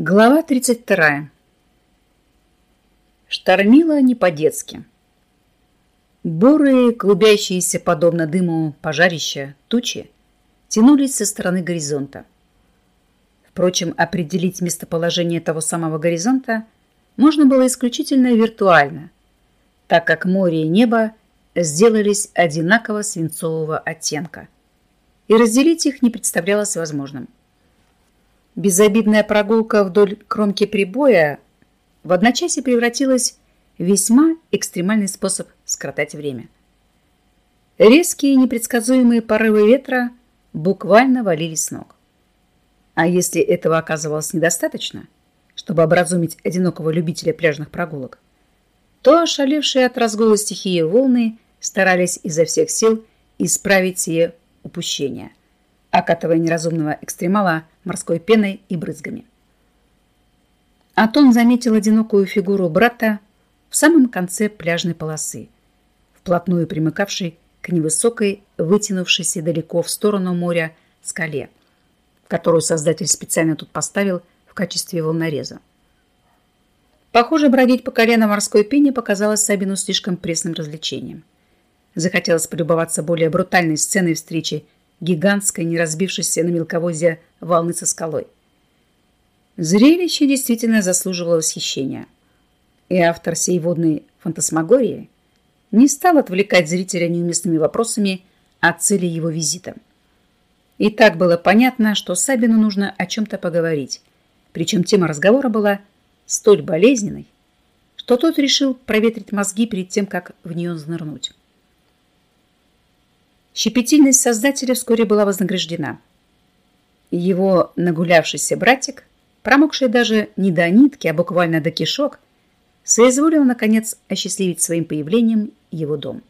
Глава 32. Штормило не по-детски. Бурые, клубящиеся подобно дыму пожарища, тучи тянулись со стороны горизонта. Впрочем, определить местоположение того самого горизонта можно было исключительно виртуально, так как море и небо сделались одинаково свинцового оттенка, и разделить их не представлялось возможным. Безобидная прогулка вдоль кромки прибоя в одночасье превратилась в весьма экстремальный способ скоротать время. Резкие непредсказуемые порывы ветра буквально валили с ног. А если этого оказывалось недостаточно, чтобы образумить одинокого любителя пляжных прогулок, то ошалевшие от разгула стихии волны старались изо всех сил исправить сие упущение окатывая неразумного экстремала морской пеной и брызгами. Атон заметил одинокую фигуру брата в самом конце пляжной полосы, вплотную примыкавшей к невысокой, вытянувшейся далеко в сторону моря скале, которую создатель специально тут поставил в качестве волнореза. Похоже, бродить по колено морской пене показалось Сабину слишком пресным развлечением. Захотелось полюбоваться более брутальной сценой встречи гигантской, не разбившейся на мелководье волны со скалой. Зрелище действительно заслуживало восхищения. И автор сей водной фантасмагории не стал отвлекать зрителя неуместными вопросами о цели его визита. И так было понятно, что Сабину нужно о чем-то поговорить, причем тема разговора была столь болезненной, что тот решил проветрить мозги перед тем, как в нее занырнуть. Щепетильность создателя вскоре была вознаграждена. Его нагулявшийся братик, промокший даже не до нитки, а буквально до кишок, соизволил, наконец, осчастливить своим появлением его дом.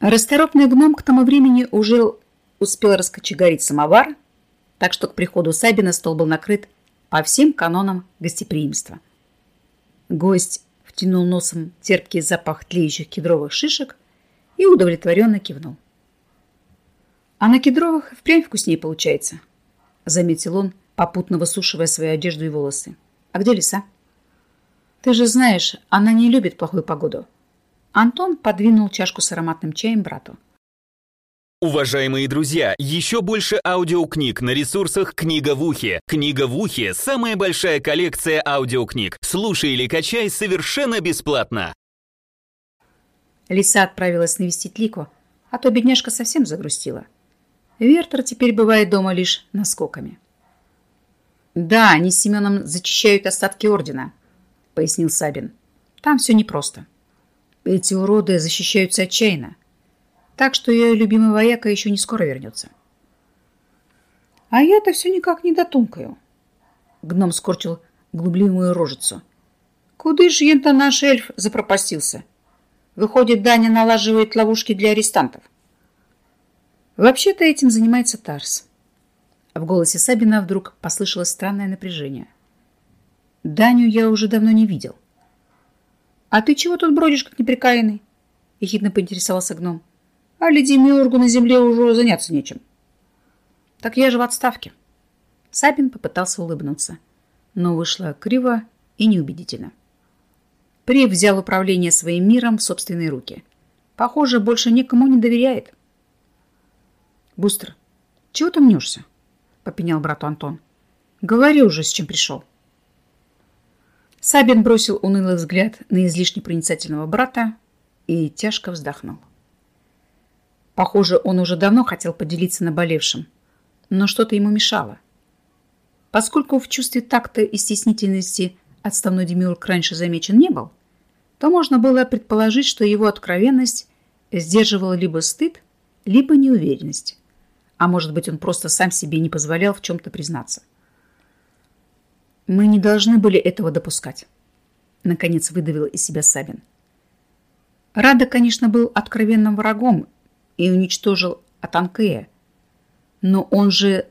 Расторопный гном к тому времени уже успел раскочегарить самовар, так что к приходу Сабина стол был накрыт по всем канонам гостеприимства. Гость втянул носом терпкий запах тлеющих кедровых шишек и удовлетворенно кивнул. «А на кедровых впрямь вкуснее получается», — заметил он, попутно высушивая свою одежду и волосы. «А где лиса?» «Ты же знаешь, она не любит плохую погоду». Антон подвинул чашку с ароматным чаем брату. Уважаемые друзья, еще больше аудиокниг на ресурсах «Книга в ухе». «Книга в ухе» — самая большая коллекция аудиокниг. Слушай или качай совершенно бесплатно. Лиса отправилась навестить Лику, а то бедняжка совсем загрустила. Вертер теперь бывает дома лишь наскоками. «Да, они с Семеном зачищают остатки ордена», — пояснил Сабин. «Там все непросто. Эти уроды защищаются отчаянно, так что ее любимый вояка еще не скоро вернется». «А я-то все никак не дотумкаю», — гном скорчил глубливую рожицу. «Куды ж ента наш эльф запропастился?» Выходит, Даня налаживает ловушки для арестантов. Вообще-то этим занимается Тарс. В голосе Сабина вдруг послышалось странное напряжение. Даню я уже давно не видел. А ты чего тут бродишь, как неприкаянный? Ехидно поинтересовался гном. А леди Мюргу на земле уже заняться нечем. Так я же в отставке. Сабин попытался улыбнуться, но вышло криво и неубедительно. При взял управление своим миром в собственные руки. Похоже, больше никому не доверяет. «Бустер, чего ты мнешься?» — попенял брату Антон. «Говори уже, с чем пришел». Сабин бросил унылый взгляд на излишне проницательного брата и тяжко вздохнул. Похоже, он уже давно хотел поделиться наболевшим, но что-то ему мешало. Поскольку в чувстве такта и стеснительности отставной демиург раньше замечен не был, то можно было предположить, что его откровенность сдерживала либо стыд, либо неуверенность. А может быть, он просто сам себе не позволял в чем-то признаться. «Мы не должны были этого допускать», — наконец выдавил из себя Сабин. Рада, конечно, был откровенным врагом и уничтожил Атанкея, но он же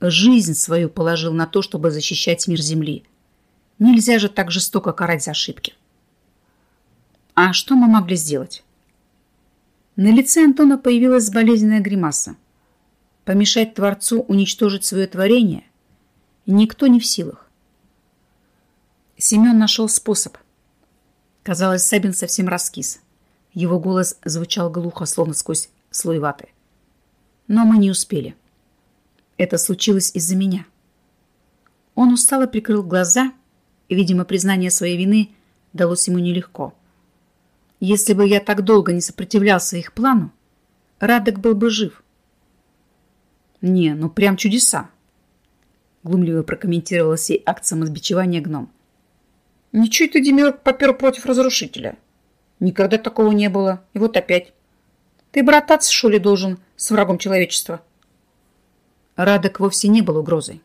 жизнь свою положил на то, чтобы защищать мир Земли. Нельзя же так жестоко карать за ошибки. А что мы могли сделать? На лице Антона появилась болезненная гримаса. Помешать Творцу уничтожить свое творение никто не в силах. Семен нашел способ. Казалось, Сабин совсем раскис. Его голос звучал глухо, словно сквозь слой ваты. Но мы не успели. Это случилось из-за меня. Он устало прикрыл глаза, и, видимо, признание своей вины далось ему нелегко. Если бы я так долго не сопротивлялся их плану, Радок был бы жив. «Не, ну прям чудеса!» Глумливо прокомментировал сей акт самосбичевания гном. «Ничего это Демиург попер против разрушителя. Никогда такого не было. И вот опять. Ты брататься, что ли, должен с врагом человечества?» Радок вовсе не был угрозой.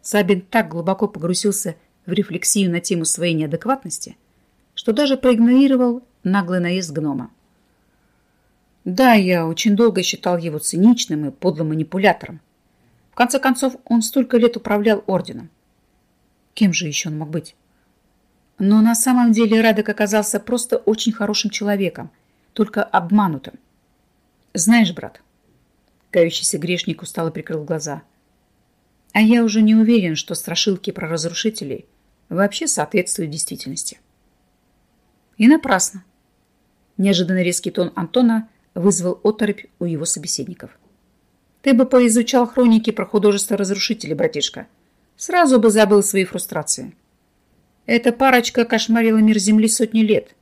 Сабин так глубоко погрузился в рефлексию на тему своей неадекватности, что даже проигнорировал наглый наезд гнома. Да, я очень долго считал его циничным и подлым манипулятором. В конце концов, он столько лет управлял орденом. Кем же еще он мог быть? Но на самом деле Радок оказался просто очень хорошим человеком, только обманутым. Знаешь, брат, кающийся грешник устало прикрыл глаза. А я уже не уверен, что страшилки про разрушителей вообще соответствуют действительности. И напрасно. Неожиданно резкий тон Антона вызвал оторопь у его собеседников. Ты бы поизучал хроники про художество разрушителей, братишка. Сразу бы забыл свои фрустрации. Эта парочка кошмарила мир Земли сотни лет.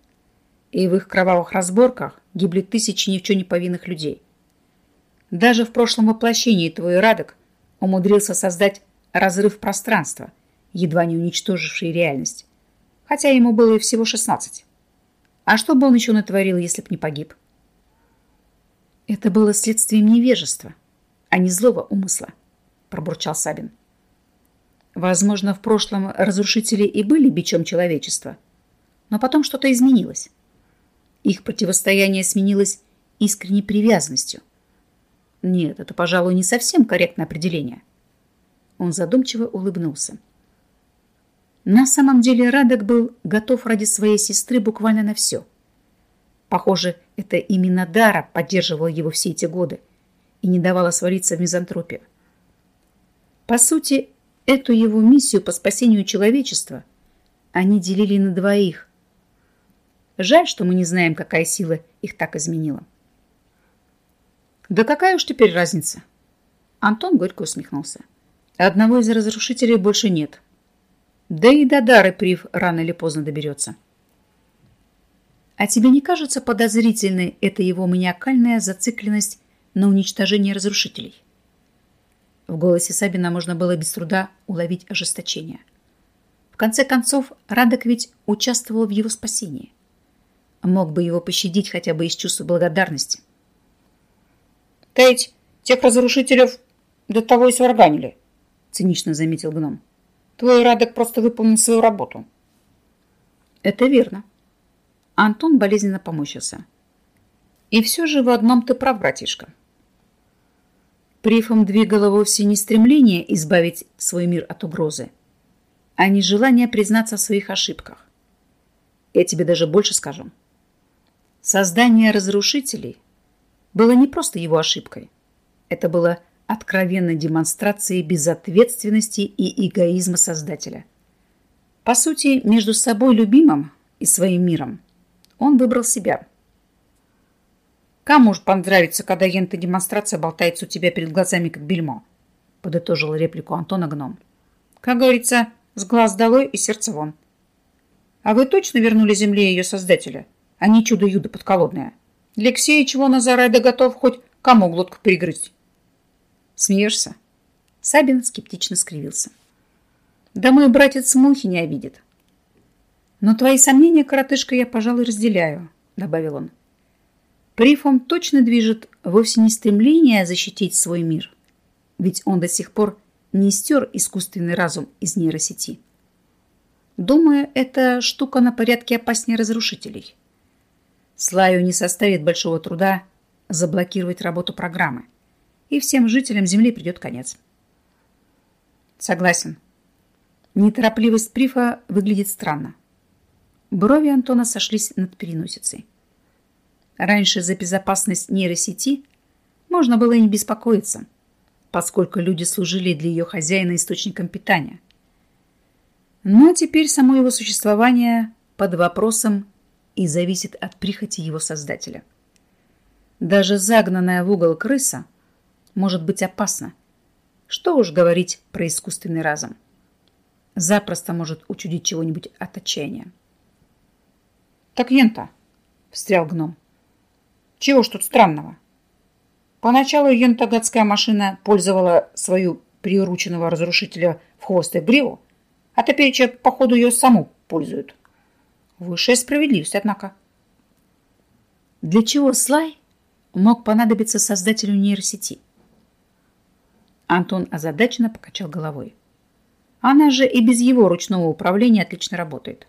И в их кровавых разборках гибли тысячи ни в чем не повинных людей. Даже в прошлом воплощении твой Радок умудрился создать разрыв пространства, едва не уничтоживший реальность. Хотя ему было всего шестнадцать. А что бы он еще натворил, если б не погиб? Это было следствием невежества, а не злого умысла, пробурчал Сабин. Возможно, в прошлом разрушители и были бичом человечества, но потом что-то изменилось. Их противостояние сменилось искренней привязанностью. Нет, это, пожалуй, не совсем корректное определение. Он задумчиво улыбнулся. На самом деле Радок был готов ради своей сестры буквально на все. Похоже, это именно Дара поддерживала его все эти годы и не давала свалиться в мизантропию. По сути, эту его миссию по спасению человечества они делили на двоих. Жаль, что мы не знаем, какая сила их так изменила. Да какая уж теперь разница? Антон горько усмехнулся. Одного из разрушителей больше нет. Да и до дары Прив рано или поздно доберется. А тебе не кажется подозрительной эта его маниакальная зацикленность на уничтожении разрушителей? В голосе Сабина можно было без труда уловить ожесточение. В конце концов, Радок ведь участвовал в его спасении. Мог бы его пощадить хотя бы из чувства благодарности. «Ты тех разрушителей до того и сварганили», цинично заметил гном. Твой Радок просто выполнил свою работу. Это верно. Антон болезненно помощился. И все же в одном ты прав, братишка. Прифом двигало вовсе не стремление избавить свой мир от угрозы, а не желание признаться в своих ошибках. Я тебе даже больше скажу. Создание разрушителей было не просто его ошибкой. Это было откровенной демонстрацией безответственности и эгоизма Создателя. По сути, между собой любимым и своим миром он выбрал себя. «Кому может понравиться, когда ента демонстрация болтается у тебя перед глазами, как бельмо?» подытожила реплику Антона гном. «Как говорится, с глаз долой и сердце вон». «А вы точно вернули земле ее создателя, а не чудо-юдо подколодное? Алексей, чего на зараде готов хоть кому глотку перегрызть?» Смеешься?» Сабин скептично скривился. «Да мой братец мухи не обидит». «Но твои сомнения, коротышка, я, пожалуй, разделяю», — добавил он. Прифом точно движет вовсе не стремление защитить свой мир, ведь он до сих пор не стер искусственный разум из нейросети. Думаю, эта штука на порядке опаснее разрушителей. Слаю не составит большого труда заблокировать работу программы и всем жителям Земли придет конец. Согласен. Неторопливость Прифа выглядит странно. Брови Антона сошлись над переносицей. Раньше за безопасность нейросети можно было и не беспокоиться, поскольку люди служили для ее хозяина источником питания. Но теперь само его существование под вопросом и зависит от прихоти его создателя. Даже загнанная в угол крыса может быть опасна. Что уж говорить про искусственный разум. Запросто может учудить чего-нибудь от отчаяния. «Так ента!» — встрял гном. «Чего ж тут странного?» Поначалу ента машина пользовала свою приурученного разрушителя в хвост и гриву, а теперь, походу, ее саму пользуют. Высшая справедливость, однако. Для чего Слай мог понадобиться создателю нейросети? Антон озадаченно покачал головой. Она же и без его ручного управления отлично работает.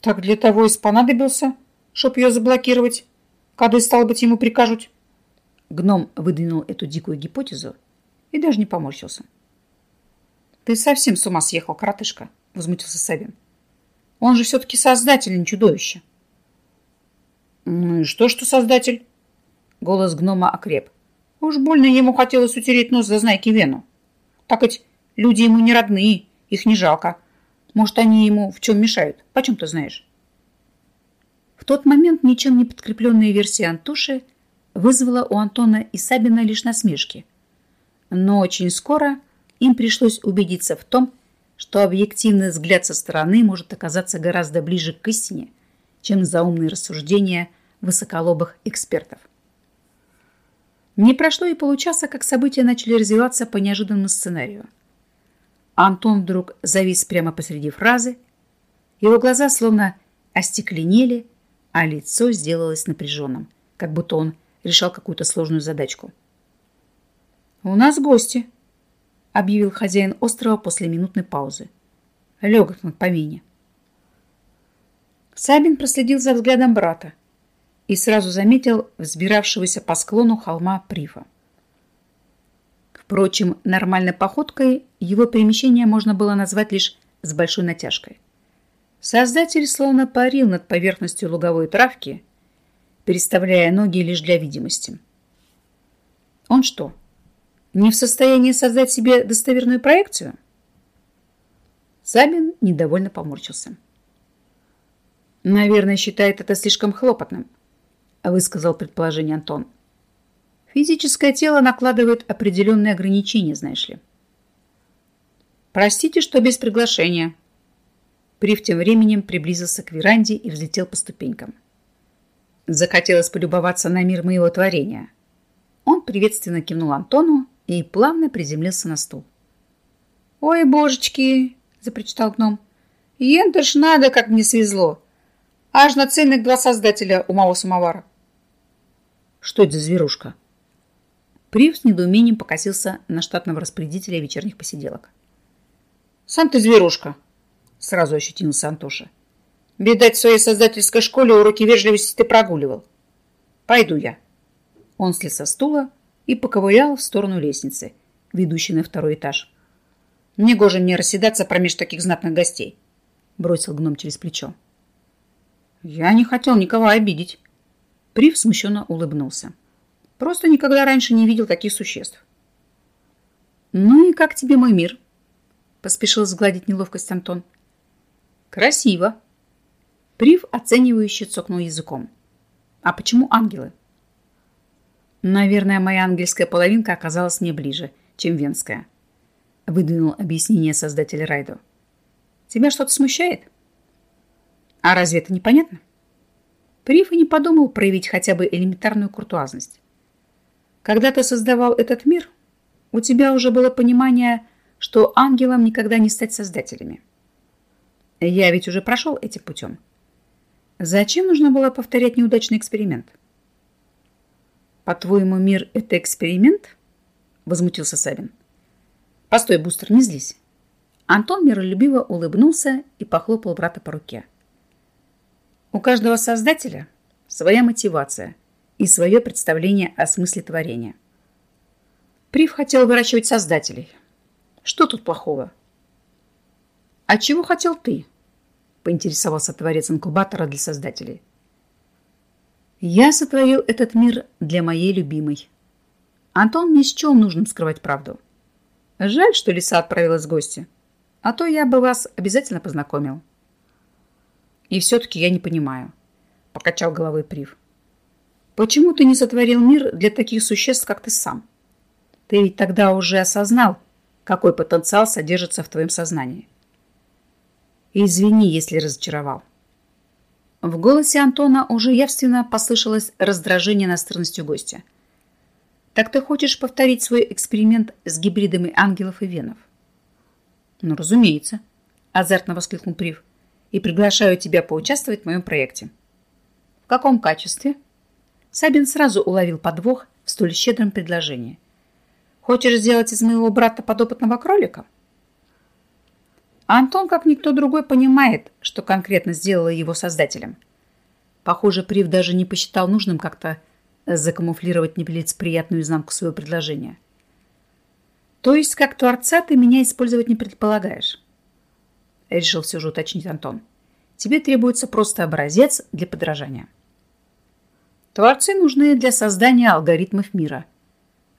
Так для того и понадобился, чтоб ее заблокировать, когда, стало быть, ему прикажут. Гном выдвинул эту дикую гипотезу и даже не поморщился. «Ты совсем с ума съехал, коротышка!» — возмутился Сабин. Он же все-таки создатель, а не чудовище. Ну и что, что создатель? Голос гнома окреп. Уж больно ему хотелось утереть нос за знайки Вену. Так ведь люди ему не родные, их не жалко. Может, они ему в чем мешают? Почем ты знаешь? В тот момент ничем не подкрепленная версия Антоши вызвала у Антона и Сабина лишь насмешки. Но очень скоро им пришлось убедиться в том, что объективный взгляд со стороны может оказаться гораздо ближе к истине, чем заумные рассуждения высоколобых экспертов. Не прошло и получаса, как события начали развиваться по неожиданному сценарию. Антон вдруг завис прямо посреди фразы, его глаза словно остекленели, а лицо сделалось напряженным, как будто он решал какую-то сложную задачку. «У нас гости», объявил хозяин острова после минутной паузы. Легок на помине. Сабин проследил за взглядом брата и сразу заметил взбиравшегося по склону холма Прифа. Впрочем, нормальной походкой его перемещение можно было назвать лишь с большой натяжкой. Создатель словно парил над поверхностью луговой травки, переставляя ноги лишь для видимости. Он что, не в состоянии создать себе достоверную проекцию? Сабин недовольно поморщился. «Наверное, считает это слишком хлопотным», – высказал предположение Антон. «Физическое тело накладывает определенные ограничения, знаешь ли». «Простите, что без приглашения». Прив тем временем приблизился к веранде и взлетел по ступенькам. Захотелось полюбоваться на мир моего творения. Он приветственно кивнул Антону и плавно приземлился на стул. «Ой, божечки!» – запричитал гном. «Ента ж надо, как мне свезло! Аж на цельных два создателя у моего самовара!» «Что это за зверушка?» Прив с недоумением покосился на штатного распорядителя вечерних посиделок. «Сам ты зверушка!» – сразу ощутился Антоша. «Видать, в своей создательской школе уроки вежливости ты прогуливал. Пойду я». Он слез со стула, и поковырял в сторону лестницы, ведущей на второй этаж. «Негоже мне расседаться промеж таких знатных гостей», — бросил гном через плечо. «Я не хотел никого обидеть». Прив смущенно улыбнулся. «Просто никогда раньше не видел таких существ». «Ну и как тебе мой мир?» — поспешил сгладить неловкость Антон. «Красиво». Прив оценивающе цокнул языком. «А почему ангелы?» Наверное, моя ангельская половинка оказалась мне ближе, чем венская. Выдвинул объяснение создатель Райдо. Тебя что-то смущает? А разве это непонятно? Приф и не подумал проявить хотя бы элементарную куртуазность. Когда ты создавал этот мир, у тебя уже было понимание, что ангелам никогда не стать создателями. Я ведь уже прошел этим путем. Зачем нужно было повторять неудачный эксперимент? «По-твоему, мир – это эксперимент?» – возмутился Сабин. «Постой, Бустер, не злись». Антон миролюбиво улыбнулся и похлопал брата по руке. «У каждого создателя своя мотивация и свое представление о смысле творения. Прив хотел выращивать создателей. Что тут плохого?» «А чего хотел ты?» – поинтересовался творец инкубатора для создателей. Я сотворил этот мир для моей любимой. Антон не счел нужным скрывать правду. Жаль, что лиса отправилась в гости. А то я бы вас обязательно познакомил. И все-таки я не понимаю, покачал головой Прив. Почему ты не сотворил мир для таких существ, как ты сам? Ты ведь тогда уже осознал, какой потенциал содержится в твоем сознании. Извини, если разочаровал. В голосе Антона уже явственно послышалось раздражение настырностью гостя. «Так ты хочешь повторить свой эксперимент с гибридами ангелов и венов?» «Ну, разумеется», – азартно воскликнул Прив. «И приглашаю тебя поучаствовать в моем проекте». «В каком качестве?» Сабин сразу уловил подвох в столь щедром предложении. «Хочешь сделать из моего брата подопытного кролика?» Антон, как никто другой, понимает, что конкретно сделала его создателем. Похоже, Прив даже не посчитал нужным как-то закамуфлировать нелицеприятную изнанку своего предложения. То есть, как творца, ты меня использовать не предполагаешь? Решил все же уточнить Антон. Тебе требуется просто образец для подражания. Творцы нужны для создания алгоритмов мира.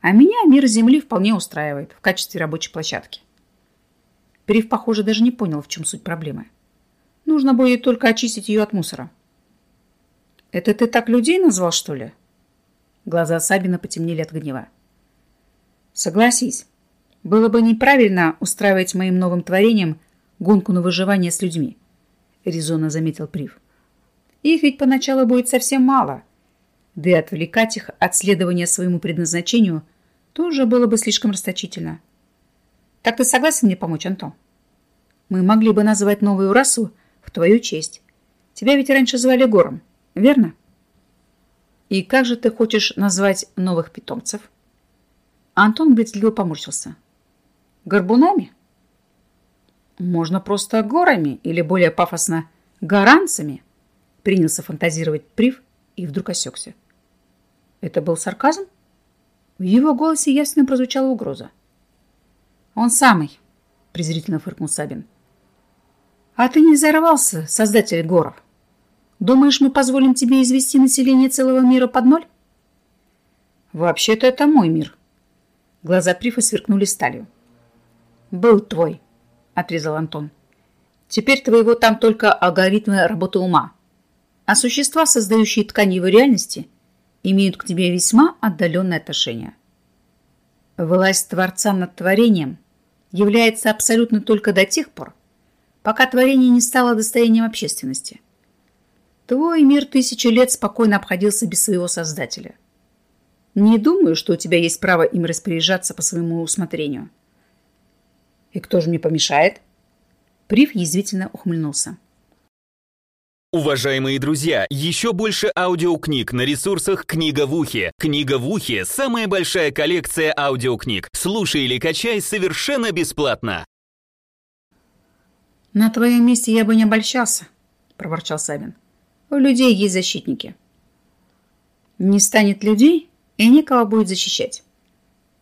А меня мир Земли вполне устраивает в качестве рабочей площадки. Перев, похоже, даже не понял, в чем суть проблемы. Нужно будет только очистить ее от мусора. «Это ты так людей назвал, что ли?» Глаза Сабина потемнели от гнева. «Согласись, было бы неправильно устраивать моим новым творением гонку на выживание с людьми», резонно заметил Прив. «Их ведь поначалу будет совсем мало, да и отвлекать их от следования своему предназначению тоже было бы слишком расточительно». Так ты согласен мне помочь, Антон? Мы могли бы назвать новую расу в твою честь. Тебя ведь раньше звали Гором, верно? И как же ты хочешь назвать новых питомцев? Антон брезгливо поморщился. Горбунами? Можно просто горами или более пафосно горанцами, принялся фантазировать Прив и вдруг осекся. Это был сарказм? В его голосе ясно прозвучала угроза. «Он самый», — презрительно фыркнул Сабин. «А ты не взорвался, создатель горов? Думаешь, мы позволим тебе извести население целого мира под ноль?» «Вообще-то это мой мир». Глаза Прифа сверкнули сталью. «Был твой», — отрезал Антон. «Теперь твоего там только алгоритмы работы ума. А существа, создающие тканевые реальности, имеют к тебе весьма отдаленное отношение». Власть Творца над творением является абсолютно только до тех пор, пока творение не стало достоянием общественности. Твой мир тысячи лет спокойно обходился без своего создателя. Не думаю, что у тебя есть право им распоряжаться по своему усмотрению. И кто же мне помешает? Прив язвительно ухмыльнулся. Уважаемые друзья, еще больше аудиокниг на ресурсах «Книга в ухе». «Книга в ухе» — самая большая коллекция аудиокниг. Слушай или качай совершенно бесплатно. «На твоем месте я бы не обольщался», — проворчал Сабин. «У людей есть защитники». «Не станет людей, и некого будет защищать».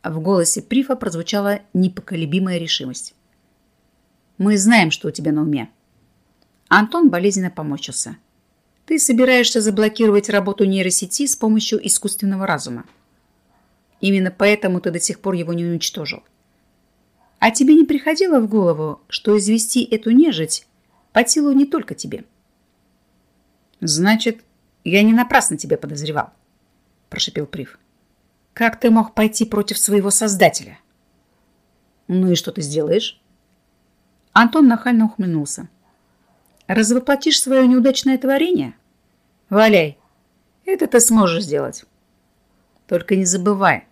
В голосе Прифа прозвучала непоколебимая решимость. «Мы знаем, что у тебя на уме». Антон болезненно помочился. Ты собираешься заблокировать работу нейросети с помощью искусственного разума. Именно поэтому ты до сих пор его не уничтожил. А тебе не приходило в голову, что извести эту нежить по силу не только тебе? Значит, я не напрасно тебя подозревал, прошипел Прив. Как ты мог пойти против своего создателя? Ну и что ты сделаешь? Антон нахально ухмыльнулся. Развоплотишь свое неудачное творение? Валяй. Это ты сможешь сделать. Только не забывай,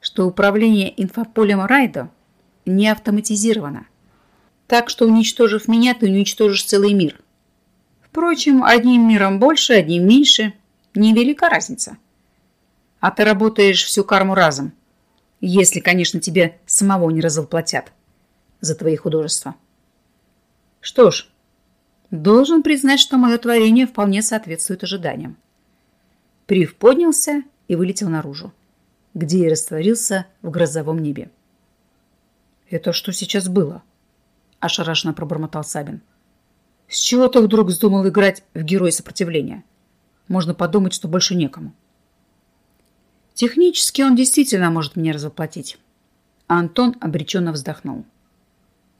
что управление инфополем Райдо не автоматизировано. Так что, уничтожив меня, ты уничтожишь целый мир. Впрочем, одним миром больше, одним меньше. Невелика разница. А ты работаешь всю карму разом. Если, конечно, тебе самого не развоплотят за твои художества. Что ж, Должен признать, что мое творение вполне соответствует ожиданиям. Прив поднялся и вылетел наружу, где и растворился в грозовом небе. «Это что сейчас было?» – ошарашенно пробормотал Сабин. «С чего ты вдруг вздумал играть в героя сопротивления? Можно подумать, что больше некому». «Технически он действительно может меня развоплотить». Антон обреченно вздохнул.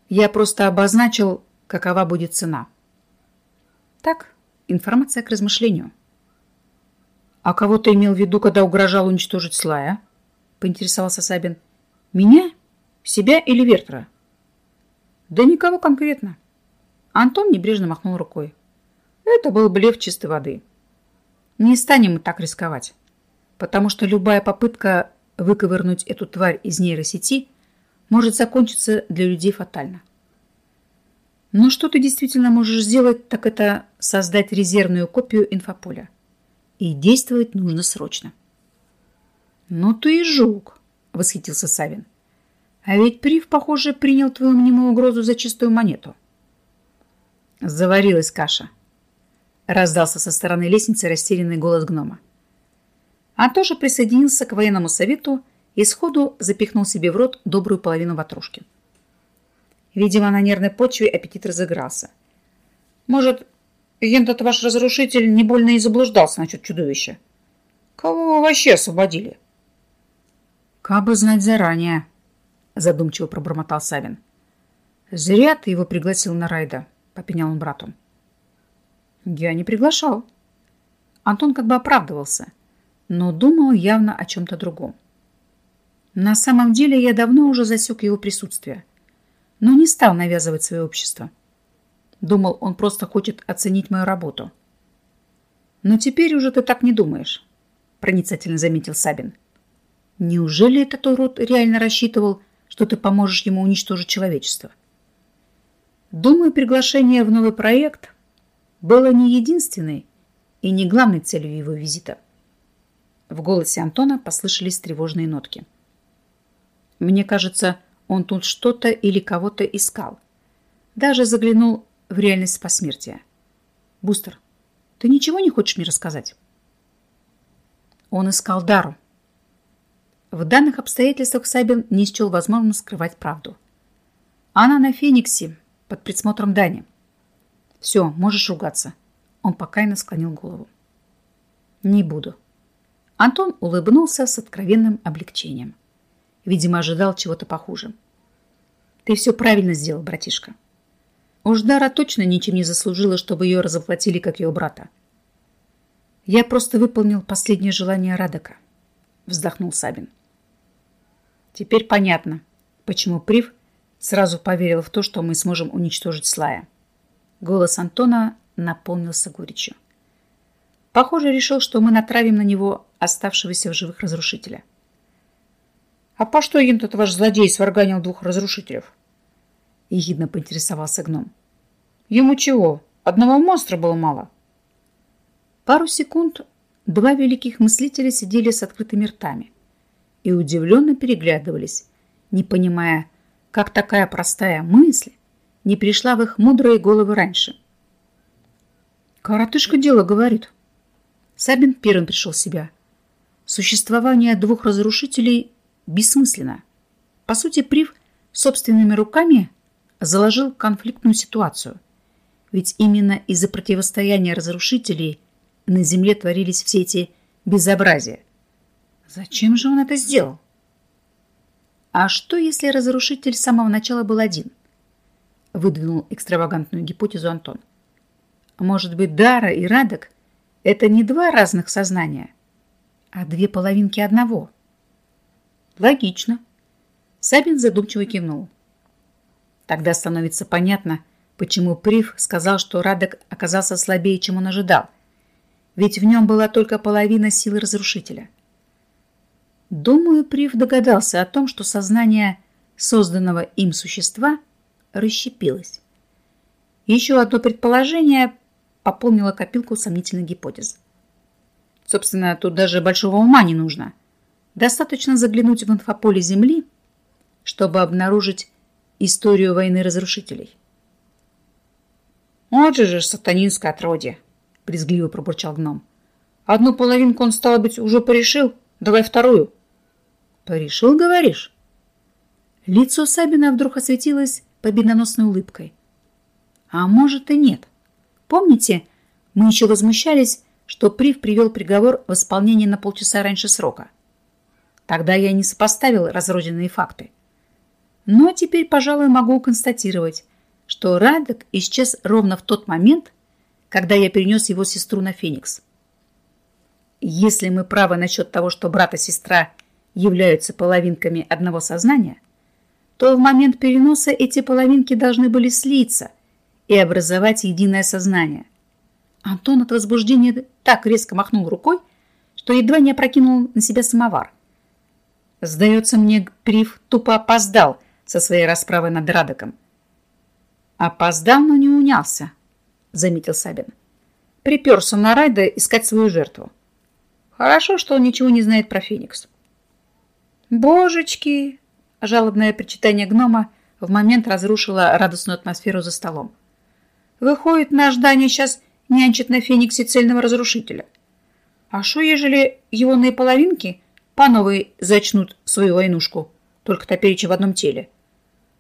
Я просто обозначил, какова будет цена. Так, информация к размышлению. А кого ты имел в виду, когда угрожал уничтожить Слая? Поинтересовался Сабин. Меня? Себя или Вертера? Да никого конкретно. Антон небрежно махнул рукой. Это был блеф чистой воды. Не станем мы так рисковать, потому что любая попытка выковырнуть эту тварь из нейросети может закончиться для людей фатально. Но что ты действительно можешь сделать, так это создать резервную копию инфополя. И действовать нужно срочно. «Ну ты и жук!» — восхитился Савин. «А ведь Прив, похоже, принял твою мнимую угрозу за чистую монету». Заварилась каша. Раздался со стороны лестницы растерянный голос гнома. А тоже присоединился к военному совету и сходу запихнул себе в рот добрую половину ватрушки. Видимо, на нервной почве аппетит разыгрался. Может, этот ваш разрушитель не больно и заблуждался насчет чудовища? Кого вы вообще освободили? Кабы знать заранее, задумчиво пробормотал Савин. Зря ты его пригласил на райда, попенял он брату. Я не приглашал. Антон как бы оправдывался, но думал явно о чем-то другом. На самом деле я давно уже засек его присутствие, но не стал навязывать свое общество. Думал, он просто хочет оценить мою работу. Но теперь уже ты так не думаешь, проницательно заметил Сабин. Неужели этот урод реально рассчитывал, что ты поможешь ему уничтожить человечество? Думаю, приглашение в новый проект было не единственной и не главной целью его визита. В голосе Антона послышались тревожные нотки. Мне кажется, он тут что-то или кого-то искал. Даже заглянул в реальность посмертия. Бустер, ты ничего не хочешь мне рассказать? Он искал Дару. В данных обстоятельствах Сабин не счел возможным скрывать правду. Она на Фениксе, под присмотром Дани. Все, можешь ругаться. Он покаянно склонил голову. Не буду. Антон улыбнулся с откровенным облегчением. Видимо, ожидал чего-то похуже. Ты все правильно сделал, братишка. Уж Дара точно ничем не заслужила, чтобы ее разоплатили, как ее брата. Я просто выполнил последнее желание Радока, вздохнул Сабин. Теперь понятно, почему Прив сразу поверил в то, что мы сможем уничтожить Слая. Голос Антона наполнился горечью. Похоже, решил, что мы натравим на него оставшегося в живых разрушителя. «А по что им этот ваш злодей сварганил двух разрушителей?» Ехидно поинтересовался гном. «Ему чего? Одного монстра было мало». Пару секунд два великих мыслителя сидели с открытыми ртами и удивленно переглядывались, не понимая, как такая простая мысль не пришла в их мудрые головы раньше. «Коротышка дело говорит». Сабин первым пришел в себя. Существование двух разрушителей бессмысленно. По сути, Прив собственными руками заложил конфликтную ситуацию. Ведь именно из-за противостояния разрушителей на Земле творились все эти безобразия. Зачем же он это сделал? А что, если разрушитель с самого начала был один – выдвинул экстравагантную гипотезу Антон. Может быть, Дара и Радок – это не два разных сознания, а две половинки одного? Логично. Сабин задумчиво кивнул. Тогда становится понятно, почему Прив сказал, что Радок оказался слабее, чем он ожидал. Ведь в нем была только половина силы разрушителя. Думаю, Прив догадался о том, что сознание созданного им существа – расщепилась. Еще одно предположение пополнило копилку сомнительных гипотез. Собственно, тут даже большого ума не нужно. Достаточно заглянуть в инфополе Земли, чтобы обнаружить историю войны разрушителей. «Вот же же сатанинское отродье!» – брезгливо пробурчал гном. «Одну половинку он, стало быть, уже порешил. Давай вторую». «Порешил, говоришь?» Лицо Сабина вдруг осветилось победоносной улыбкой. А может и нет. Помните, мы еще возмущались, что Прив привел приговор в исполнение на полчаса раньше срока. Тогда я не сопоставил разрозненные факты. Но теперь, пожалуй, могу констатировать, что Радок исчез ровно в тот момент, когда я перенес его сестру на Феникс. Если мы правы насчет того, что брат и сестра являются половинками одного сознания, то в момент переноса эти половинки должны были слиться и образовать единое сознание. Антон от возбуждения так резко махнул рукой, что едва не опрокинул на себя самовар. Сдается мне, Прив тупо опоздал со своей расправой над Радоком. Опоздал, но не унялся, заметил Сабин. Приперся на Райда искать свою жертву. Хорошо, что он ничего не знает про Феникс. Божечки! Жалобное причитание гнома в момент разрушило радостную атмосферу за столом. Выходит, наш Даня сейчас нянчит на Фениксе цельного разрушителя. А что, ежели его наполовинки по новой зачнут свою войнушку, только топеречи в одном теле?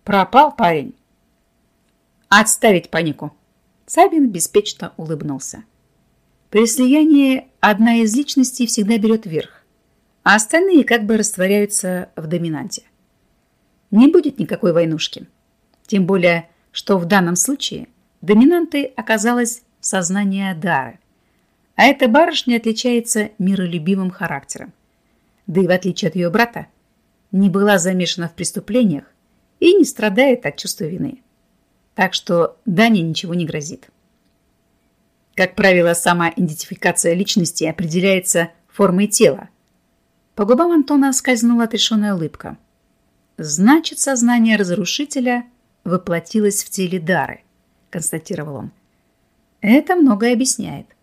Пропал парень. Отставить панику. Сабин беспечно улыбнулся. При слиянии одна из личностей всегда берет верх, а остальные как бы растворяются в доминанте. Не будет никакой войнушки. Тем более, что в данном случае доминантой оказалась сознание Дары. А эта барышня отличается миролюбивым характером. Да и в отличие от ее брата, не была замешана в преступлениях и не страдает от чувства вины. Так что Дане ничего не грозит. Как правило, сама идентификация личности определяется формой тела. По губам Антона скользнула отрешенная улыбка. Значит, сознание разрушителя воплотилось в теле Дары, констатировал он. Это многое объясняет.